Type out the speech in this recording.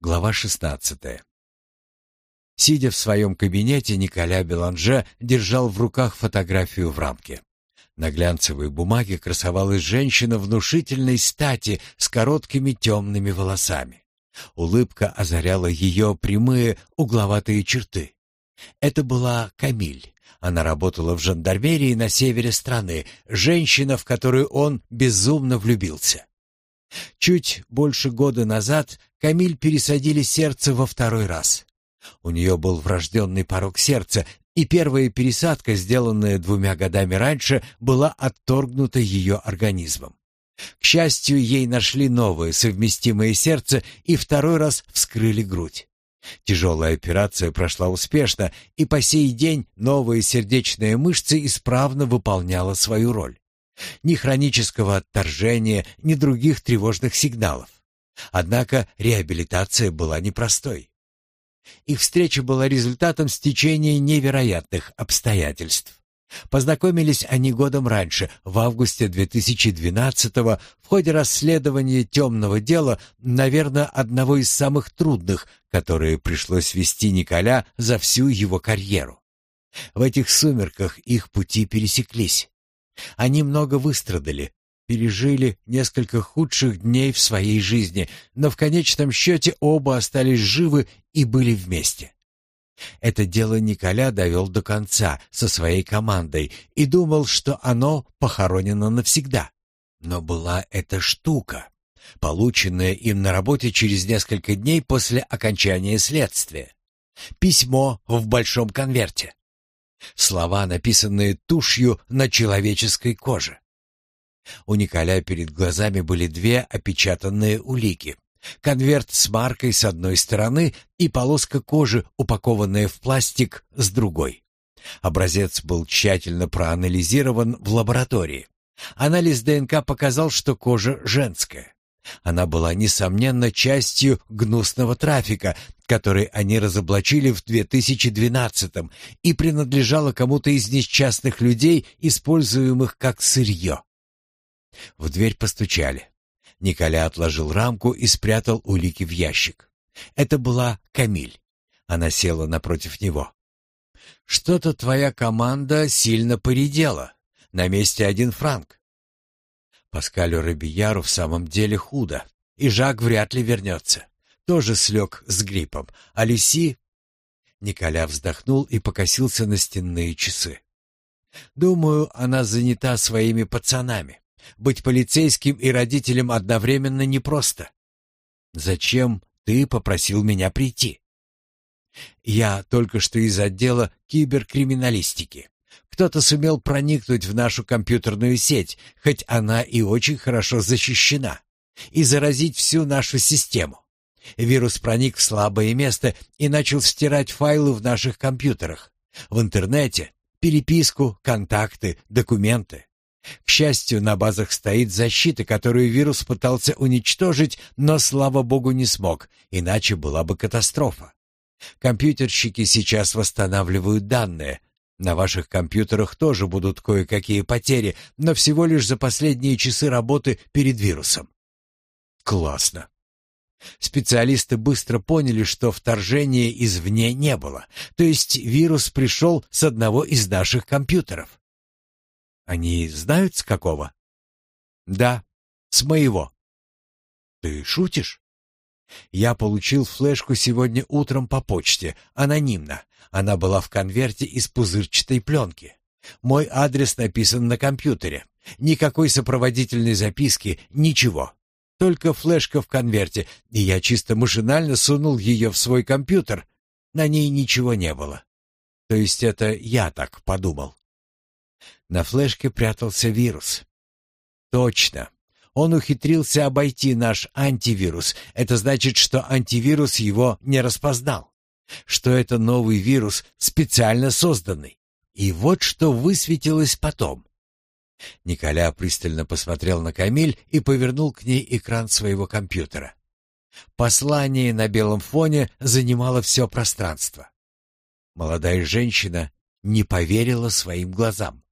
Глава 16. Сидя в своем кабинете, Николя Беланже держал в руках фотографию в рамке. На глянцевой бумаге красовалась женщина внушительной стати с короткими темными волосами. Улыбка озаряла ее прямые угловатые черты. Это была Камиль. Она работала в жандармерии на севере страны, женщина, в которую он безумно влюбился. Чуть больше года назад Камиль пересадили сердце во второй раз. У нее был врожденный порог сердца, и первая пересадка, сделанная двумя годами раньше, была отторгнута ее организмом. К счастью, ей нашли новое совместимое сердце и второй раз вскрыли грудь. Тяжелая операция прошла успешно, и по сей день новая сердечная мышца исправно выполняла свою роль. Ни хронического отторжения, ни других тревожных сигналов. Однако реабилитация была непростой. Их встреча была результатом стечения невероятных обстоятельств. Познакомились они годом раньше, в августе 2012-го, в ходе расследования темного дела, наверное, одного из самых трудных, которые пришлось вести Николя за всю его карьеру. В этих сумерках их пути пересеклись. Они много выстрадали, пережили несколько худших дней в своей жизни, но в конечном счете оба остались живы и были вместе. Это дело Николя довел до конца со своей командой и думал, что оно похоронено навсегда. Но была эта штука, полученная им на работе через несколько дней после окончания следствия. Письмо в большом конверте. Слова, написанные тушью на человеческой коже. У Николя перед глазами были две опечатанные улики. Конверт с маркой с одной стороны и полоска кожи, упакованная в пластик, с другой. Образец был тщательно проанализирован в лаборатории. Анализ ДНК показал, что кожа женская. Она была, несомненно, частью гнусного трафика, который они разоблачили в 2012-м и принадлежала кому-то из несчастных людей, используемых как сырье. В дверь постучали. Николя отложил рамку и спрятал улики в ящик. Это была Камиль. Она села напротив него. «Что-то твоя команда сильно поредела. На месте один франк». Паскалю Робияру в самом деле худо, и Жак вряд ли вернется. Тоже слег с гриппом. А Люси... Николя вздохнул и покосился на стенные часы. «Думаю, она занята своими пацанами. Быть полицейским и родителем одновременно непросто. Зачем ты попросил меня прийти? Я только что из отдела киберкриминалистики. Кто-то сумел проникнуть в нашу компьютерную сеть, хоть она и очень хорошо защищена, и заразить всю нашу систему. Вирус проник в слабое место и начал стирать файлы в наших компьютерах, в интернете, переписку, контакты, документы. К счастью, на базах стоит защита, которую вирус пытался уничтожить, но, слава богу, не смог, иначе была бы катастрофа. Компьютерщики сейчас восстанавливают данные. На ваших компьютерах тоже будут кое-какие потери, но всего лишь за последние часы работы перед вирусом. Классно. Специалисты быстро поняли, что вторжения извне не было, то есть вирус пришел с одного из наших компьютеров. Они знают с какого? Да, с моего. Ты шутишь? Я получил флешку сегодня утром по почте, анонимно. Она была в конверте из пузырчатой пленки. Мой адрес написан на компьютере. Никакой сопроводительной записки, ничего. Только флешка в конверте, и я чисто машинально сунул ее в свой компьютер. На ней ничего не было. То есть это я так подумал. На флешке прятался вирус. Точно. Он ухитрился обойти наш антивирус. Это значит, что антивирус его не распознал. Что это новый вирус, специально созданный. И вот что высветилось потом. Николя пристально посмотрел на Камиль и повернул к ней экран своего компьютера. Послание на белом фоне занимало все пространство. Молодая женщина не поверила своим глазам.